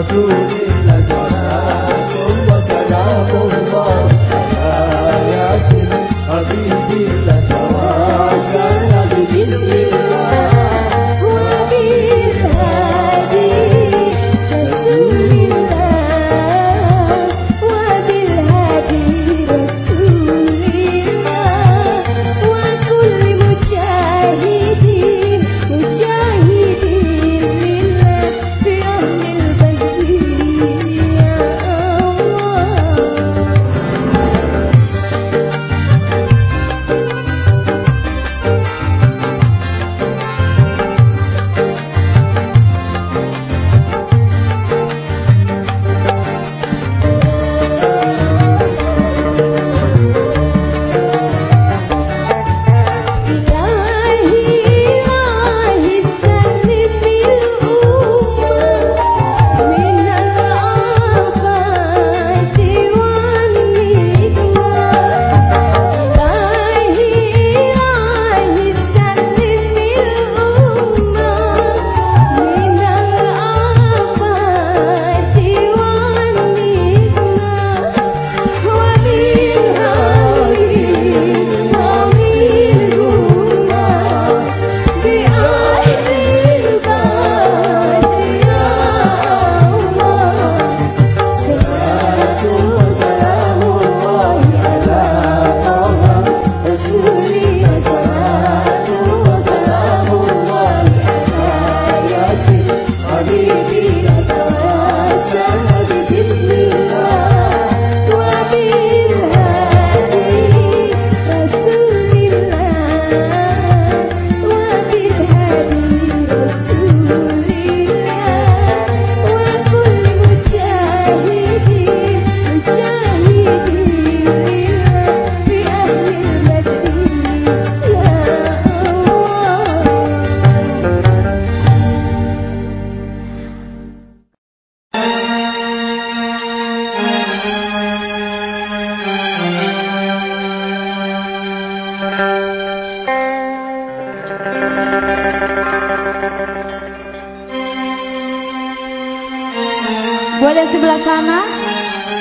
Rasool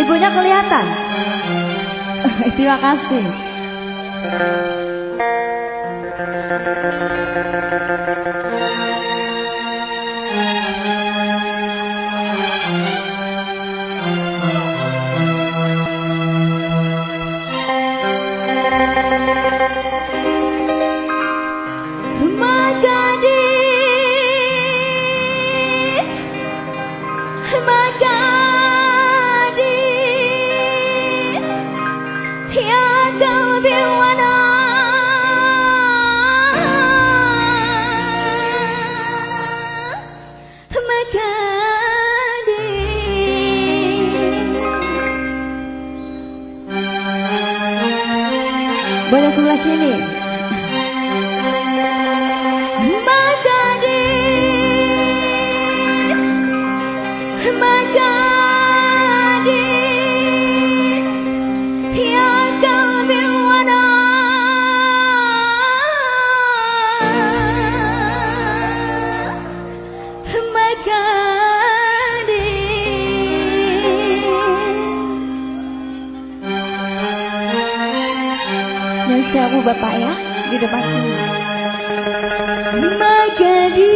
Ibunya kelihatan. Terima kasih. timi Bapak ya di depan sini. di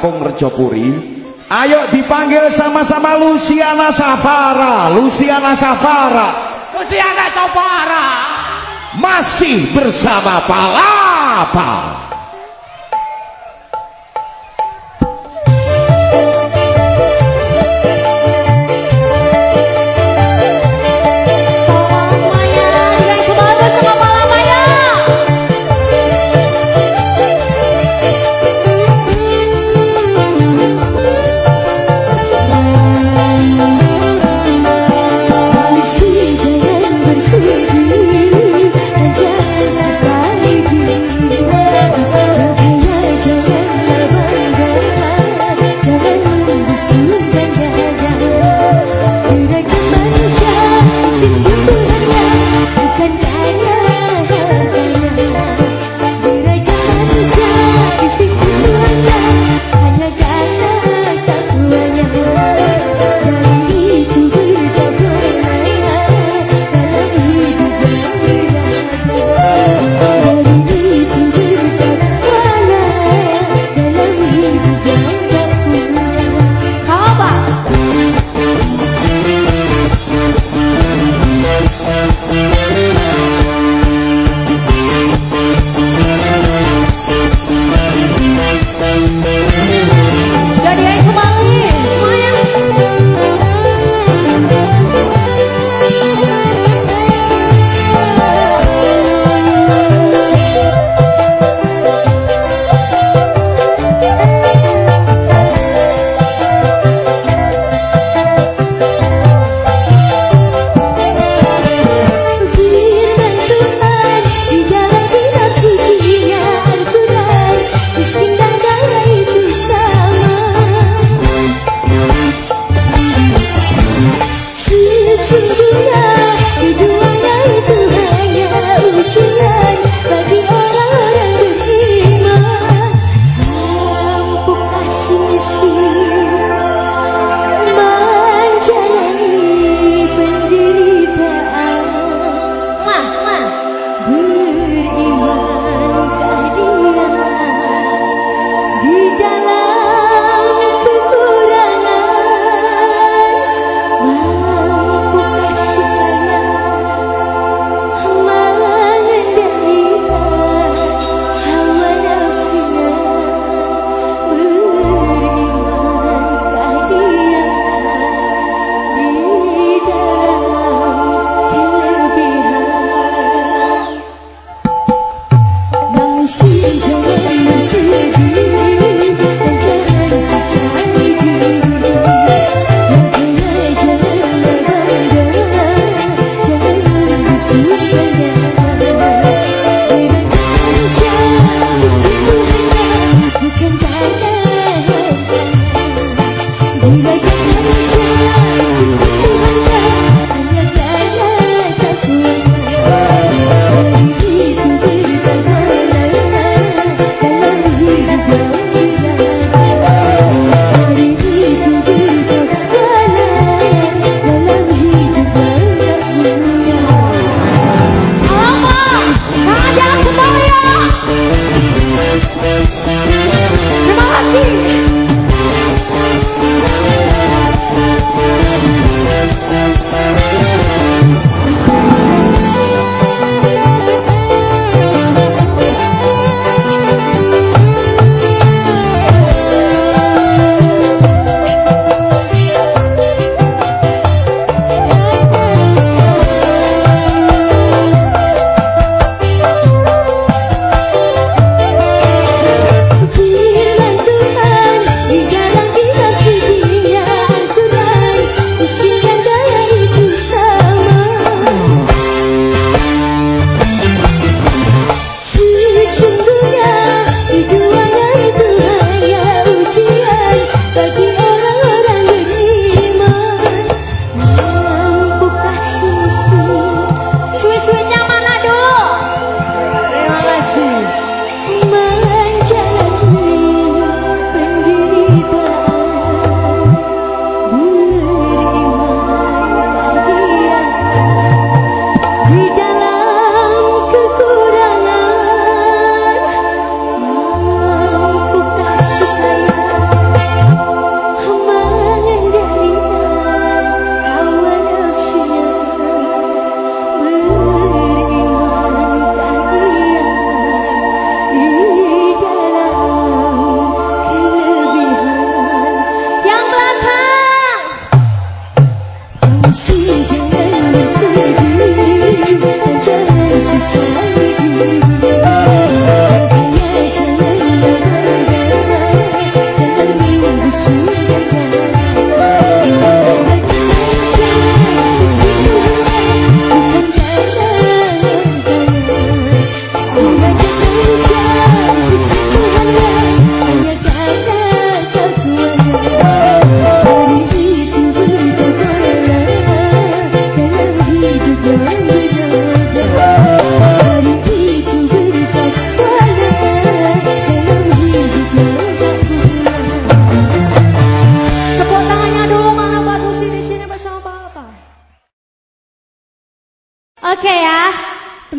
Kampung Rejopuri. Ayo dipanggil sama-sama Luciana Safara, Luciana Safara. Luciana Safara. Masih bersama Palapa. 你的眼神。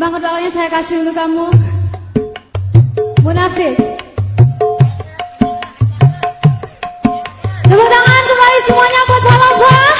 banget awalnya saya kasih untuk kamu Munafik Tepuk tangan kembali semuanya buat salam.